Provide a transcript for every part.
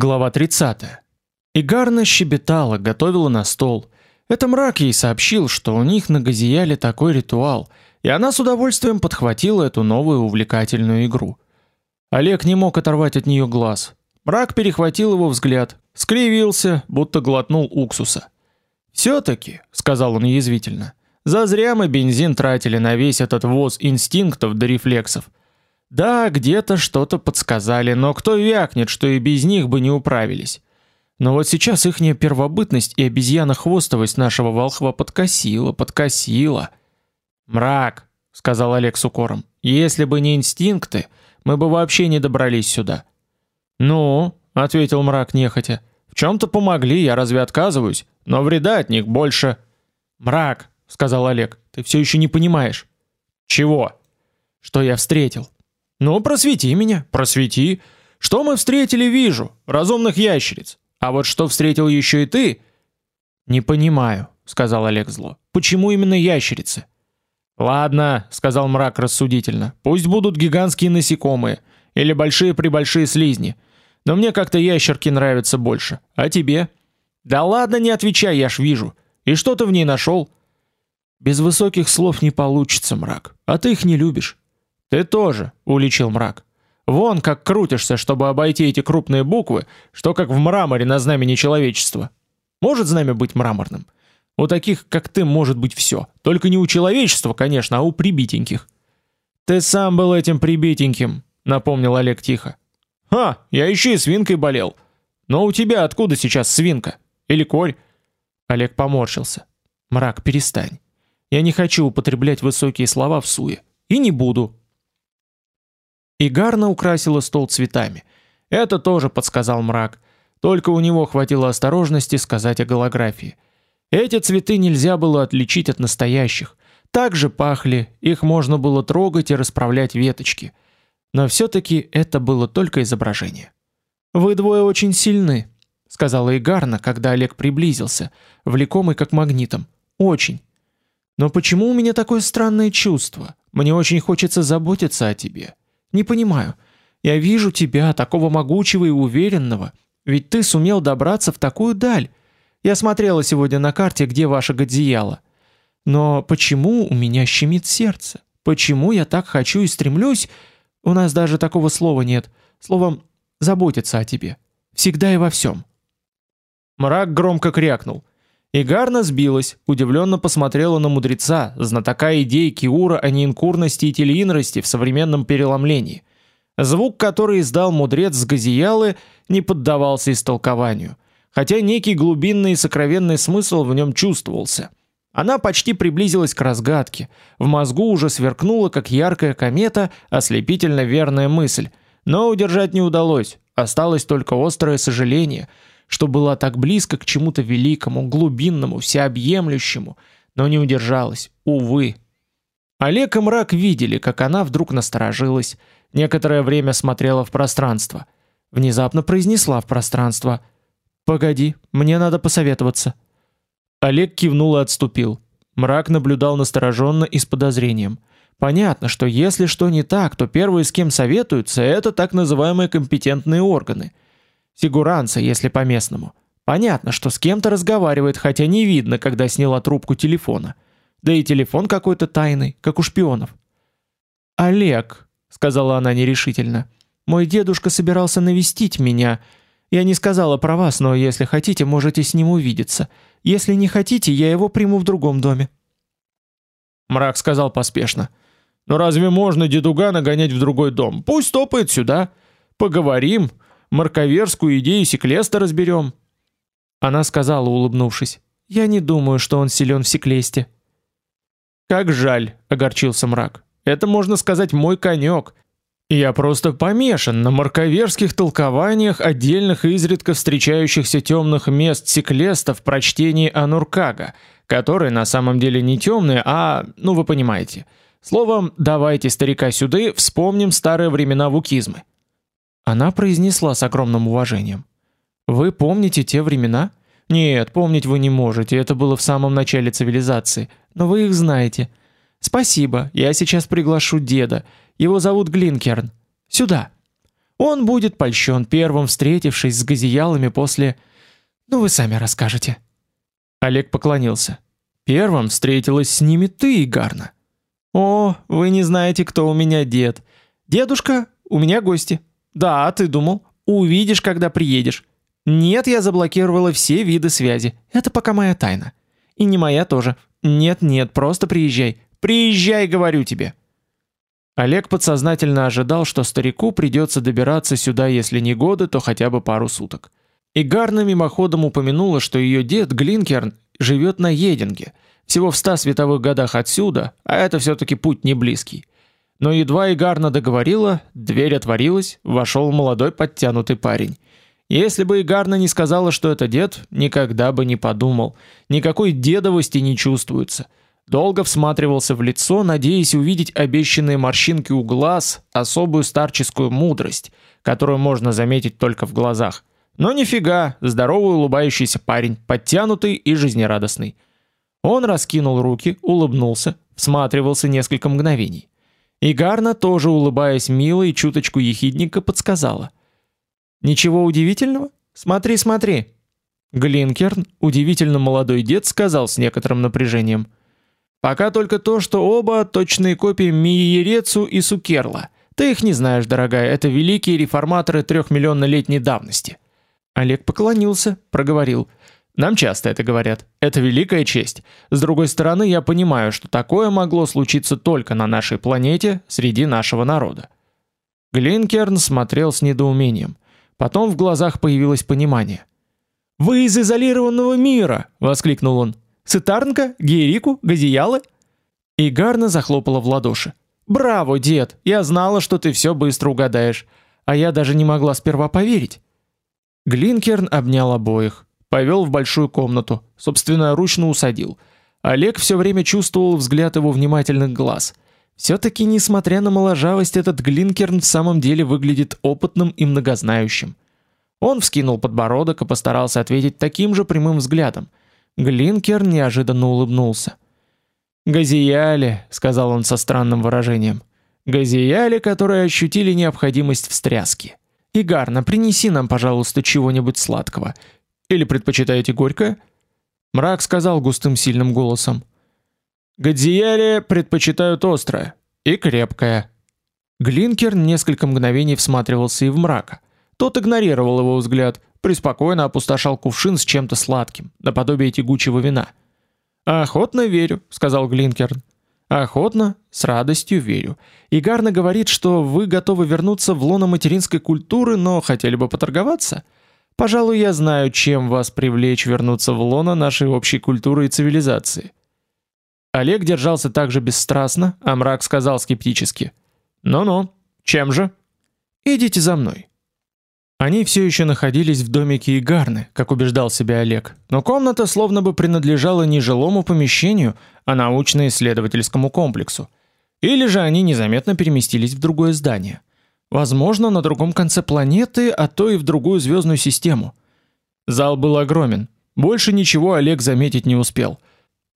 Глава 30. Игарна щебетала, готовила на стол. Это мрак ей сообщил, что у них на Газияле такой ритуал, и она с удовольствием подхватила эту новую увлекательную игру. Олег не мог оторвать от нее глаз. Мрак перехватил его взгляд, скривился, будто глотнул уксуса. все таки сказал он язвительно. Зазря мы бензин тратили на весь этот воз инстинктов до рефлексов. Да, где-то что-то подсказали, но кто вякнет, что и без них бы не управились. Но вот сейчас ихняя первобытность и обезьяна-хвостовость нашего волхва подкосила, подкосила. Мрак, сказал Олег с укором. Если бы не инстинкты, мы бы вообще не добрались сюда. Ну, ответил мрак нехотя. В чем то помогли, я разве отказываюсь? Но вреда от них больше. Мрак, сказал Олег. Ты все еще не понимаешь. Чего? Что я встретил? Ну, просвети меня, просвети. Что мы встретили, вижу, разумных ящериц. А вот что встретил еще и ты? Не понимаю, сказал Олег зло. Почему именно ящерицы? Ладно, сказал мрак рассудительно. Пусть будут гигантские насекомые или большие-пребольшие слизни. Но мне как-то ящерки нравятся больше. А тебе? Да ладно, не отвечай, я ж вижу. И что ты в ней нашел? Без высоких слов не получится, мрак. А ты их не любишь. Ты тоже, уличил мрак. Вон как крутишься, чтобы обойти эти крупные буквы, что как в мраморе на знамени человечества. Может знамя быть мраморным? У таких, как ты, может быть все. Только не у человечества, конечно, а у прибитеньких. Ты сам был этим прибитеньким, напомнил Олег тихо. Ха, я еще и свинкой болел. Но у тебя откуда сейчас свинка? Или корь? Олег поморщился. Мрак, перестань. Я не хочу употреблять высокие слова в суе. И не буду. И Гарна украсила стол цветами. Это тоже подсказал мрак. Только у него хватило осторожности сказать о голографии. Эти цветы нельзя было отличить от настоящих. Так же пахли, их можно было трогать и расправлять веточки. Но все таки это было только изображение. Вы двое очень сильны, сказала Игарна, когда Олег приблизился, влекомый как магнитом. Очень. Но почему у меня такое странное чувство? Мне очень хочется заботиться о тебе. Не понимаю. Я вижу тебя, такого могучего и уверенного, ведь ты сумел добраться в такую даль. Я смотрела сегодня на карте, где ваше Годзияло. Но почему у меня щемит сердце? Почему я так хочу и стремлюсь? У нас даже такого слова нет. Словом, заботиться о тебе. Всегда и во всем. Мрак громко крякнул. Игарна сбилась, удивленно посмотрела на мудреца, знатока идей Киура о неинкурности и телеинрости в современном переломлении. Звук, который издал мудрец с Газиялы, не поддавался истолкованию, хотя некий глубинный и сокровенный смысл в нем чувствовался. Она почти приблизилась к разгадке. В мозгу уже сверкнула, как яркая комета, ослепительно верная мысль, но удержать не удалось. Осталось только острое сожаление – что была так близко к чему-то великому, глубинному, всеобъемлющему, но не удержалась, увы. Олег и Мрак видели, как она вдруг насторожилась, некоторое время смотрела в пространство, внезапно произнесла в пространство: "Погоди, мне надо посоветоваться". Олег кивнул и отступил. Мрак наблюдал настороженно и с подозрением. Понятно, что если что не так, то первые, с кем советуются, это так называемые компетентные органы – Сигуранца, если по-местному. Понятно, что с кем-то разговаривает, хотя не видно, когда сняла трубку телефона. Да и телефон какой-то тайный, как у шпионов. Олег, сказала она нерешительно. Мой дедушка собирался навестить меня. Я не сказала про вас, но если хотите, можете с ним увидеться. Если не хотите, я его приму в другом доме. Мрак сказал поспешно: "Но разве можно дедуга нагонять в другой дом? Пусть топает сюда. Поговорим, марковерскую идею Секлеста разберем. Она сказала, улыбнувшись: "Я не думаю, что он силен в Секлесте". Как жаль, огорчился мрак. Это можно сказать мой конек. Я просто помешан на марковерских толкованиях отдельных изредка встречающихся темных мест Секлеста в прочтении Ануркага, которые на самом деле не темные, а, ну вы понимаете. Словом, давайте старика сюда, вспомним старые времена вукизмы. Она произнесла с огромным уважением: "Вы помните те времена? Нет, помнить вы не можете, это было в самом начале цивилизации, но вы их знаете. Спасибо. Я сейчас приглашу деда. Его зовут Глинкерн. Сюда. Он будет польщен первым встретившись с газиялами после... Ну вы сами расскажете. Олег поклонился. Первым встретилась с ними ты, Игарна. О, вы не знаете, кто у меня дед. Дедушка, у меня гости. Да, ты думал, увидишь, когда приедешь. Нет, я заблокировала все виды связи. Это пока моя тайна. И не моя тоже. Нет, нет, просто приезжай. Приезжай, говорю тебе. Олег подсознательно ожидал, что старику придется добираться сюда, если не годы, то хотя бы пару суток. И Гарна мимоходом упомянула, что ее дед Глинкерн живет на Единге, всего в ста световых годах отсюда, а это все-таки путь не близкий. Но едва Игарна договорила, дверь отворилась, вошел молодой подтянутый парень. Если бы Игарна не сказала, что это дед, никогда бы не подумал. Никакой дедовости не чувствуется. Долго всматривался в лицо, надеясь увидеть обещанные морщинки у глаз, особую старческую мудрость, которую можно заметить только в глазах. Но нифига, здоровый улыбающийся парень, подтянутый и жизнерадостный. Он раскинул руки, улыбнулся, всматривался несколько мгновений. И Гарна, тоже улыбаясь мило и чуточку ехидненько, подсказала. «Ничего удивительного? Смотри, смотри!» Глинкерн, удивительно молодой дед, сказал с некоторым напряжением. «Пока только то, что оба точные копии Миерецу и Сукерла. Ты их не знаешь, дорогая, это великие реформаторы трехмиллионнолетней давности». Олег поклонился, проговорил. Нам часто это говорят. Это великая честь. С другой стороны, я понимаю, что такое могло случиться только на нашей планете, среди нашего народа. Глинкерн смотрел с недоумением. Потом в глазах появилось понимание. «Вы из изолированного мира!» — воскликнул он. «Сытарнка? Герику? Газиялы?» И Гарна захлопала в ладоши. «Браво, дед! Я знала, что ты все быстро угадаешь. А я даже не могла сперва поверить». Глинкерн обнял обоих повел в большую комнату, собственно, ручно усадил. Олег все время чувствовал взгляд его внимательных глаз. Все-таки, несмотря на моложавость, этот Глинкерн в самом деле выглядит опытным и многознающим. Он вскинул подбородок и постарался ответить таким же прямым взглядом. Глинкерн неожиданно улыбнулся. «Газияли», — сказал он со странным выражением. «Газияли, которые ощутили необходимость встряски. Игарна, принеси нам, пожалуйста, чего-нибудь сладкого. Или предпочитаете горькое? Мрак сказал густым сильным голосом. Гадзиэли предпочитают острое и крепкое. Глинкер несколько мгновений всматривался и в мрака. Тот игнорировал его взгляд, преспокойно опустошал кувшин с чем-то сладким, наподобие тягучего вина. «Охотно верю», — сказал Глинкерн. «Охотно, с радостью верю. Игарна говорит, что вы готовы вернуться в лоно материнской культуры, но хотели бы поторговаться?» Пожалуй, я знаю, чем вас привлечь вернуться в лоно нашей общей культуры и цивилизации. Олег держался также бесстрастно, а мрак сказал скептически: "Ну-ну, чем же? Идите за мной". Они все еще находились в домике Игарны, как убеждал себя Олег. Но комната словно бы принадлежала не жилому помещению, а научно-исследовательскому комплексу. Или же они незаметно переместились в другое здание. Возможно, на другом конце планеты, а то и в другую звездную систему. Зал был огромен. Больше ничего Олег заметить не успел.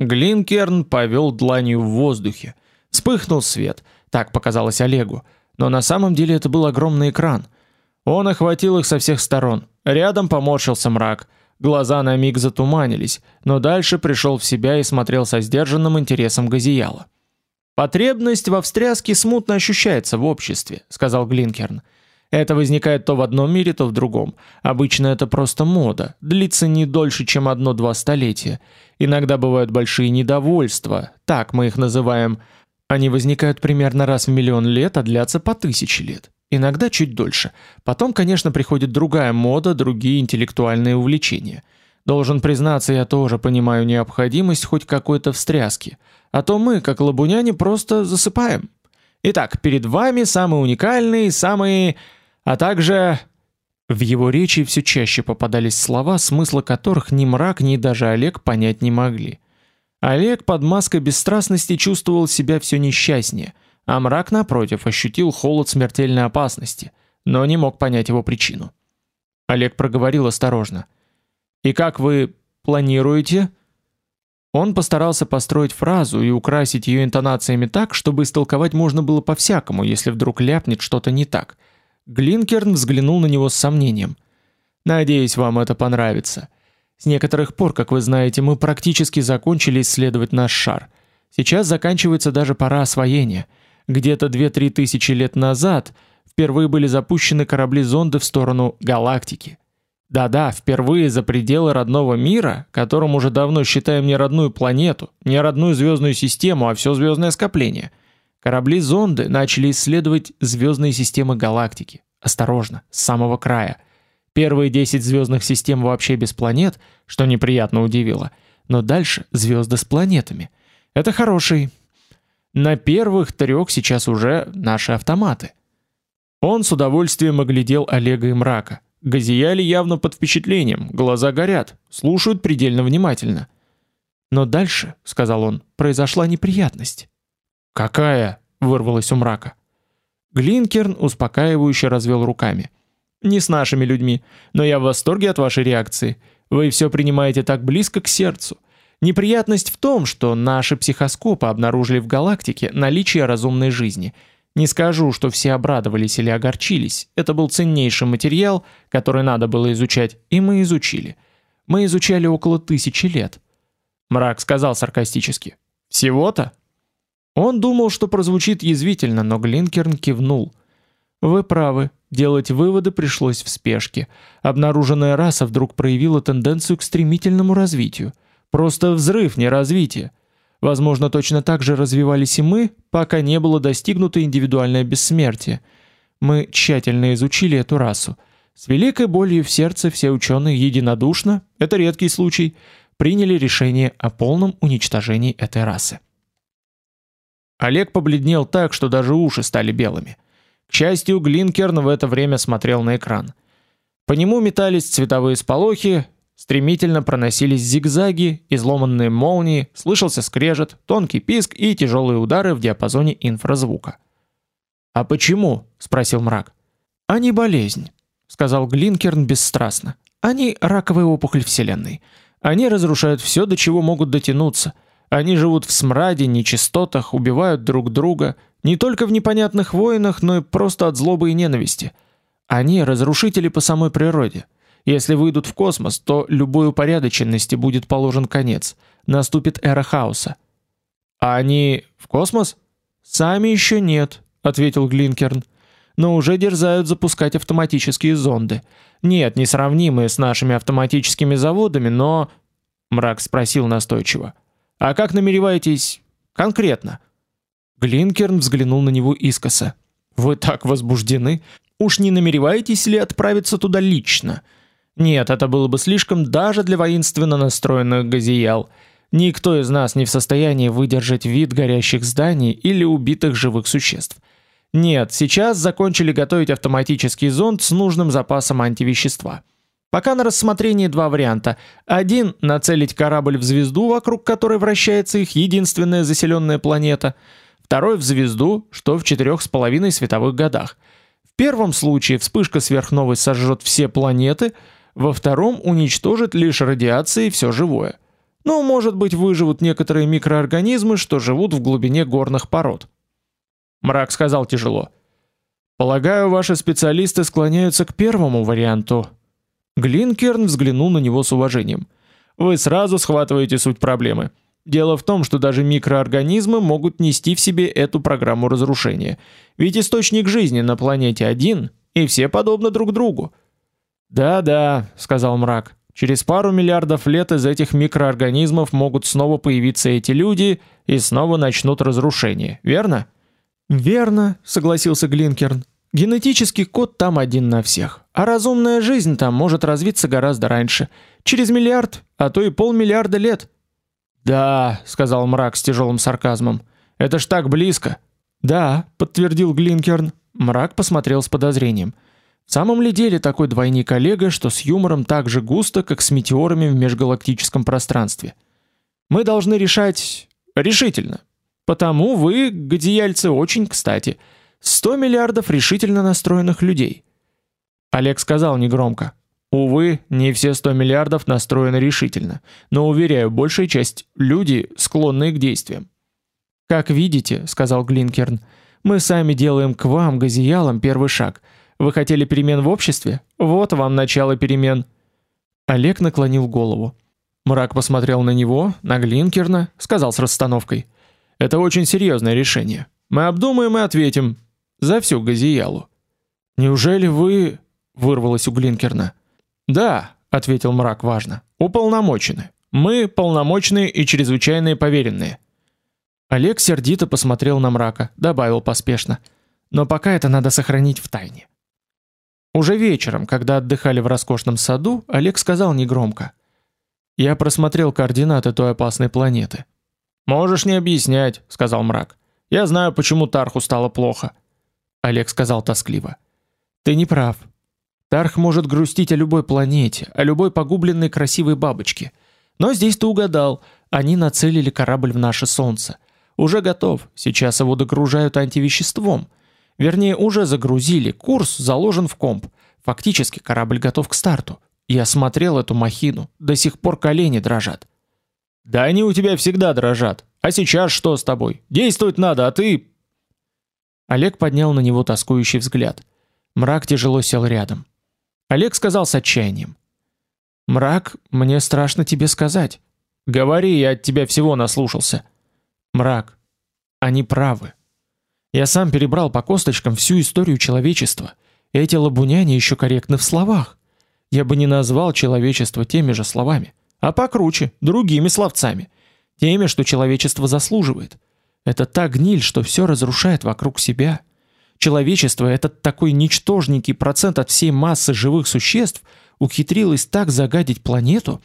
Глинкерн повел дланью в воздухе. Вспыхнул свет, так показалось Олегу, но на самом деле это был огромный экран. Он охватил их со всех сторон. Рядом поморщился мрак. Глаза на миг затуманились, но дальше пришел в себя и смотрел со сдержанным интересом Газияла. Потребность во встряске смутно ощущается в обществе, сказал Глинкерн. Это возникает то в одном мире, то в другом. Обычно это просто мода, длится не дольше, чем одно-два столетия. Иногда бывают большие недовольства, так мы их называем. Они возникают примерно раз в миллион лет, а длятся по тысяче лет. Иногда чуть дольше. Потом, конечно, приходит другая мода, другие интеллектуальные увлечения. Должен признаться, я тоже понимаю необходимость хоть какой-то встряски – а то мы, как лабуняне, просто засыпаем. Итак, перед вами самый уникальный, самый... А также... В его речи все чаще попадались слова, смысла которых ни мрак, ни даже Олег понять не могли. Олег под маской бесстрастности чувствовал себя все несчастнее, а мрак, напротив, ощутил холод смертельной опасности, но не мог понять его причину. Олег проговорил осторожно. «И как вы планируете?» Он постарался построить фразу и украсить ее интонациями так, чтобы истолковать можно было по-всякому, если вдруг ляпнет что-то не так. Глинкерн взглянул на него с сомнением. Надеюсь, вам это понравится. С некоторых пор, как вы знаете, мы практически закончили исследовать наш шар. Сейчас заканчивается даже пора освоения. Где-то 2-3 тысячи лет назад впервые были запущены корабли-зонды в сторону галактики. Да-да, впервые за пределы родного мира, которым уже давно считаем не родную планету, не родную звездную систему, а все звездное скопление. Корабли-зонды начали исследовать звездные системы галактики. Осторожно, с самого края. Первые 10 звездных систем вообще без планет, что неприятно удивило. Но дальше звезды с планетами. Это хороший. На первых трех сейчас уже наши автоматы. Он с удовольствием оглядел Олега и Мрака. Газияли явно под впечатлением, глаза горят, слушают предельно внимательно. Но дальше, сказал он, произошла неприятность. Какая? вырвалось у мрака. Глинкерн успокаивающе развел руками. Не с нашими людьми, но я в восторге от вашей реакции. Вы все принимаете так близко к сердцу. Неприятность в том, что наши психоскопы обнаружили в галактике наличие разумной жизни – не скажу, что все обрадовались или огорчились. Это был ценнейший материал, который надо было изучать, и мы изучили. Мы изучали около тысячи лет. Мрак сказал саркастически: "Всего-то?" Он думал, что прозвучит язвительно, но Глинкерн кивнул. Вы правы, делать выводы пришлось в спешке. Обнаруженная раса вдруг проявила тенденцию к стремительному развитию. Просто взрыв, не развитие. Возможно, точно так же развивались и мы, пока не было достигнуто индивидуальное бессмертие. Мы тщательно изучили эту расу. С великой болью в сердце все ученые единодушно, это редкий случай, приняли решение о полном уничтожении этой расы. Олег побледнел так, что даже уши стали белыми. К счастью, Глинкерн в это время смотрел на экран. По нему метались цветовые сполохи, Стремительно проносились зигзаги, изломанные молнии, слышался скрежет, тонкий писк и тяжелые удары в диапазоне инфразвука. "А почему?" спросил мрак. "Они болезнь", сказал Глинкерн бесстрастно. "Они раковая опухоль вселенной. Они разрушают все, до чего могут дотянуться. Они живут в смраде, нечистотах, убивают друг друга, не только в непонятных войнах, но и просто от злобы и ненависти. Они разрушители по самой природе. Если выйдут в космос, то любой упорядоченности будет положен конец. Наступит эра хаоса. А они в космос? Сами еще нет, ответил Глинкерн. Но уже дерзают запускать автоматические зонды. Нет, не сравнимые с нашими автоматическими заводами, но Мрак спросил настойчиво: "А как намереваетесь конкретно?" Глинкерн взглянул на него искоса. Вы так возбуждены? Уж не намереваетесь ли отправиться туда лично? Нет, это было бы слишком даже для воинственно настроенных газиял. Никто из нас не в состоянии выдержать вид горящих зданий или убитых живых существ. Нет, сейчас закончили готовить автоматический зонд с нужным запасом антивещества. Пока на рассмотрении два варианта. Один нацелить корабль в звезду, вокруг которой вращается их единственная заселенная планета. Второй в звезду, что в четырех с половиной световых годах. В первом случае вспышка сверхновой сожжет все планеты, во втором уничтожит лишь радиацией все живое. Ну, может быть, выживут некоторые микроорганизмы, что живут в глубине горных пород. Мрак сказал тяжело: "Полагаю, ваши специалисты склоняются к первому варианту". Глинкерн взглянул на него с уважением. "Вы сразу схватываете суть проблемы. Дело в том, что даже микроорганизмы могут нести в себе эту программу разрушения. Ведь источник жизни на планете один, и все подобны друг другу. Да-да, сказал мрак. Через пару миллиардов лет из этих микроорганизмов могут снова появиться эти люди и снова начнут разрушение, верно? Верно, согласился Глинкерн. Генетический код там один на всех, а разумная жизнь там может развиться гораздо раньше, через миллиард, а то и полмиллиарда лет. Да, сказал мрак с тяжелым сарказмом. Это ж так близко. Да, подтвердил Глинкерн. Мрак посмотрел с подозрением. В самом ли деле такой двойник Олега, что с юмором так же густо, как с метеорами в межгалактическом пространстве? Мы должны решать решительно. Потому вы, гадияльцы, очень кстати. 100 миллиардов решительно настроенных людей. Олег сказал негромко: "Увы, не все 100 миллиардов настроены решительно, но уверяю, большая часть люди склонны к действиям". Как видите, сказал Глинкерн, мы сами делаем к вам, газиялам, первый шаг. Вы хотели перемен в обществе? Вот вам начало перемен. Олег наклонил голову. Мрак посмотрел на него, на Глинкерна, сказал с расстановкой: "Это очень серьезное решение. Мы обдумаем и ответим за всю Газиялу". "Неужели вы?" вырвалось у Глинкерна. "Да", ответил Мрак важно. "Уполномочены. Мы полномочные и чрезвычайные поверенные". Олег сердито посмотрел на Мрака, добавил поспешно: "Но пока это надо сохранить в тайне". Уже вечером, когда отдыхали в роскошном саду, Олег сказал негромко: "Я просмотрел координаты той опасной планеты". "Можешь не объяснять", сказал Мрак. "Я знаю, почему Тарху стало плохо". Олег сказал тоскливо: "Ты не прав. Тарх может грустить о любой планете, о любой погубленной красивой бабочке. Но здесь ты угадал. Они нацелили корабль в наше солнце. Уже готов. Сейчас его догружают антивеществом. Вернее, уже загрузили, курс заложен в комп. Фактически корабль готов к старту. Я смотрел эту махину, до сих пор колени дрожат. Да они у тебя всегда дрожат. А сейчас что с тобой? Действовать надо, а ты Олег поднял на него тоскующий взгляд. Мрак тяжело сел рядом. Олег сказал с отчаянием: "Мрак, мне страшно тебе сказать. Говори, я от тебя всего наслушался". Мрак, они правы. Я сам перебрал по косточкам всю историю человечества. Эти лабуняне еще корректны в словах. Я бы не назвал человечество теми же словами, а покруче, другими словцами, теми, что человечество заслуживает. Это та гниль, что все разрушает вокруг себя. Человечество, этот такой ничтожненький процент от всей массы живых существ, ухитрилось так загадить планету,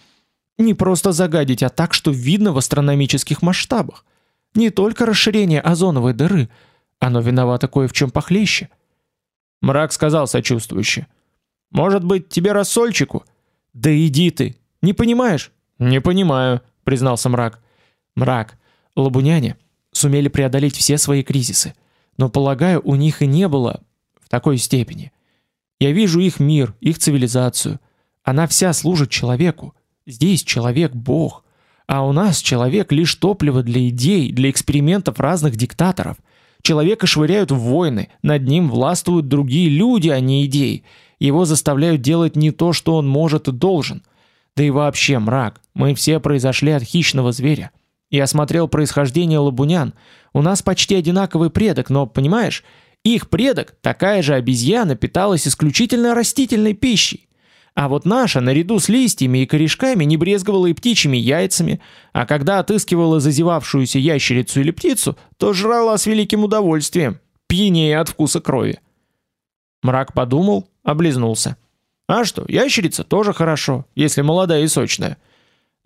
не просто загадить, а так, что видно в астрономических масштабах. Не только расширение озоновой дыры, оно виновато кое в чем похлеще. Мрак сказал сочувствующе: "Может быть, тебе рассольчику?" "Да иди ты. Не понимаешь?" "Не понимаю", признался Мрак. "Мрак, лабуняне сумели преодолеть все свои кризисы, но, полагаю, у них и не было в такой степени. Я вижу их мир, их цивилизацию. Она вся служит человеку. Здесь человек бог, а у нас человек лишь топливо для идей, для экспериментов разных диктаторов. Человека швыряют в войны, над ним властвуют другие люди, а не идеи. Его заставляют делать не то, что он может и должен. Да и вообще, мрак, мы все произошли от хищного зверя. Я смотрел происхождение лабунян. У нас почти одинаковый предок, но, понимаешь, их предок, такая же обезьяна, питалась исключительно растительной пищей. А вот наша, наряду с листьями и корешками, не брезговала и птичьими яйцами, а когда отыскивала зазевавшуюся ящерицу или птицу, то жрала с великим удовольствием, пьянее от вкуса крови. Мрак подумал, облизнулся. А что, ящерица тоже хорошо, если молодая и сочная.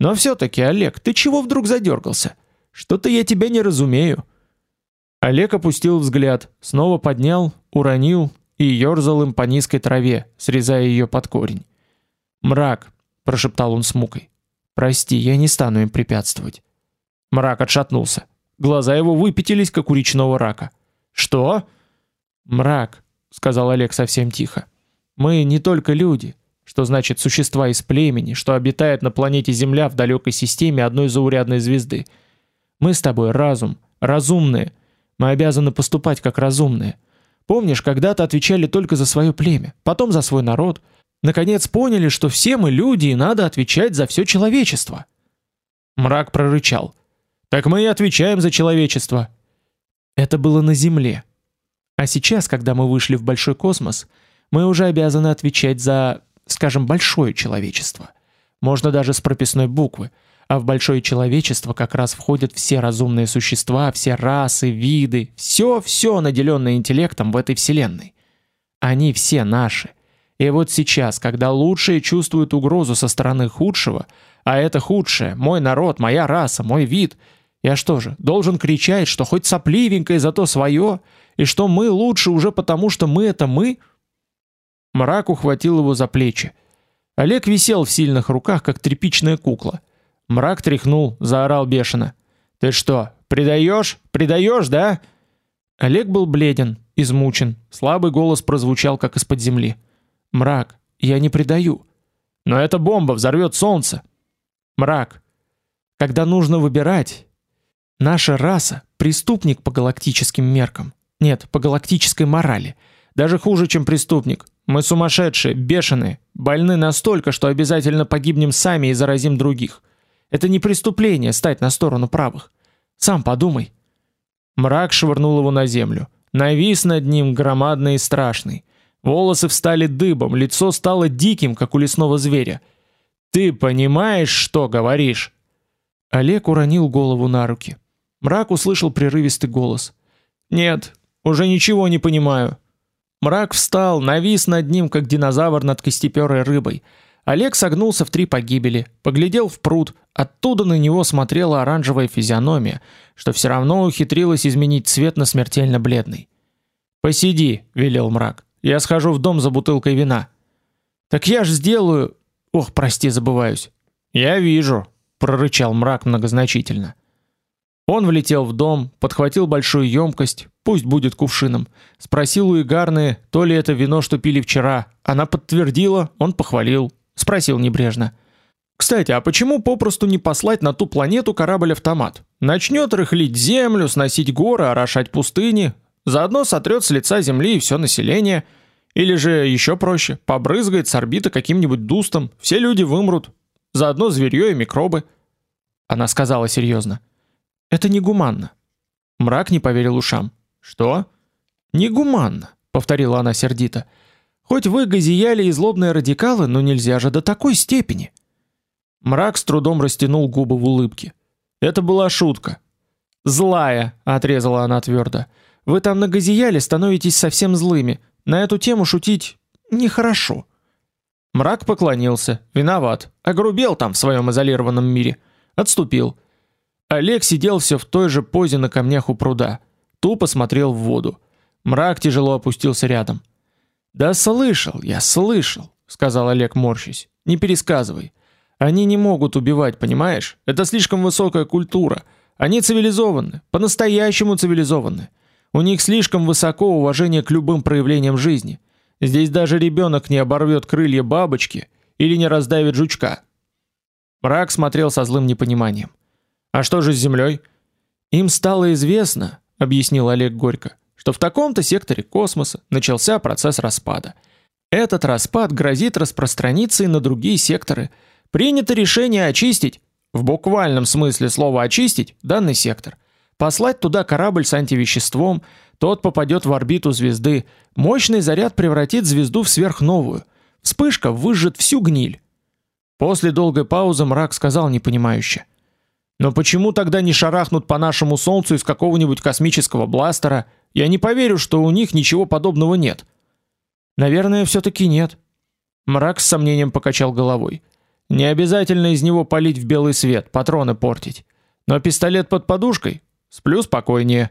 Но все-таки, Олег, ты чего вдруг задергался? Что-то я тебя не разумею. Олег опустил взгляд, снова поднял, уронил и ерзал им по низкой траве, срезая ее под корень. Мрак, прошептал он с мукой. Прости, я не стану им препятствовать. Мрак отшатнулся. Глаза его выпятились, как у речного рака. Что? Мрак, сказал Олег совсем тихо. Мы не только люди, что значит существа из племени, что обитает на планете Земля в далекой системе одной заурядной звезды. Мы с тобой разум, разумные. Мы обязаны поступать как разумные. Помнишь, когда-то отвечали только за свое племя, потом за свой народ, Наконец поняли, что все мы люди и надо отвечать за все человечество. Мрак прорычал: "Так мы и отвечаем за человечество". Это было на земле. А сейчас, когда мы вышли в большой космос, мы уже обязаны отвечать за, скажем, большое человечество. Можно даже с прописной буквы. А в большое человечество как раз входят все разумные существа, все расы, виды, все, все наделенное интеллектом в этой вселенной. Они все наши. И вот сейчас, когда лучшие чувствуют угрозу со стороны худшего, а это худшее мой народ, моя раса, мой вид, я что же, должен кричать, что хоть сопливенькое, зато свое, и что мы лучше уже потому, что мы это мы? Мрак ухватил его за плечи. Олег висел в сильных руках, как тряпичная кукла. Мрак тряхнул, заорал бешено: "Ты что, предаешь? Предаешь, да?" Олег был бледен, измучен, слабый голос прозвучал как из-под земли. Мрак, я не предаю. Но эта бомба взорвет солнце. Мрак. Когда нужно выбирать, наша раса преступник по галактическим меркам. Нет, по галактической морали. Даже хуже, чем преступник. Мы сумасшедшие, бешеные, больны настолько, что обязательно погибнем сами и заразим других. Это не преступление стать на сторону правых. Сам подумай. Мрак швырнул его на землю. Навис над ним громадный и страшный. Волосы встали дыбом, лицо стало диким, как у лесного зверя. Ты понимаешь, что говоришь? Олег уронил голову на руки. Мрак услышал прерывистый голос. Нет, уже ничего не понимаю. Мрак встал, навис над ним, как динозавр над костеперой рыбой. Олег согнулся в три погибели, поглядел в пруд, оттуда на него смотрела оранжевая физиономия, что все равно ухитрилась изменить цвет на смертельно бледный. "Посиди", велел Мрак. "Я схожу в дом за бутылкой вина". "Так я ж сделаю". Ох, прости, забываюсь. "Я вижу", прорычал Мрак многозначительно. Он влетел в дом, подхватил большую емкость, пусть будет кувшином. Спросил у Игарны, то ли это вино, что пили вчера. Она подтвердила, он похвалил. Спросил небрежно: "Кстати, а почему попросту не послать на ту планету корабль-автомат? Начнет рыхлить землю, сносить горы, орошать пустыни, заодно сотрет с лица земли и все население, или же еще проще, побрызгает с орбиты каким-нибудь дустом, все люди вымрут, заодно зверье и микробы". Она сказала серьезно: "Это негуманно". Мрак не поверил ушам. Что? Негуманно, повторила она сердито. Хоть вы газияли и злобные радикалы, но нельзя же до такой степени. Мрак с трудом растянул губы в улыбке. Это была шутка. Злая, отрезала она твердо. Вы там на газияле становитесь совсем злыми. На эту тему шутить нехорошо. Мрак поклонился. Виноват. Огрубел там в своем изолированном мире. Отступил. Олег сидел все в той же позе на камнях у пруда тупо смотрел в воду. Мрак тяжело опустился рядом. "Да слышал, я слышал", сказал Олег, морщись. "Не пересказывай. Они не могут убивать, понимаешь? Это слишком высокая культура. Они цивилизованы, по-настоящему цивилизованы. У них слишком высоко уважение к любым проявлениям жизни. Здесь даже ребенок не оборвет крылья бабочки или не раздавит жучка". Мрак смотрел со злым непониманием. А что же с землей? Им стало известно, объяснил Олег горько, что в таком-то секторе космоса начался процесс распада. Этот распад грозит распространиться и на другие секторы. Принято решение очистить, в буквальном смысле слова очистить, данный сектор. Послать туда корабль с антивеществом, тот попадет в орбиту звезды. Мощный заряд превратит звезду в сверхновую. Вспышка выжжет всю гниль. После долгой паузы мрак сказал непонимающе: но почему тогда не шарахнут по нашему солнцу из какого-нибудь космического бластера? Я не поверю, что у них ничего подобного нет. Наверное, все таки нет. Мрак с сомнением покачал головой. Не обязательно из него палить в белый свет, патроны портить. Но пистолет под подушкой? Сплю спокойнее.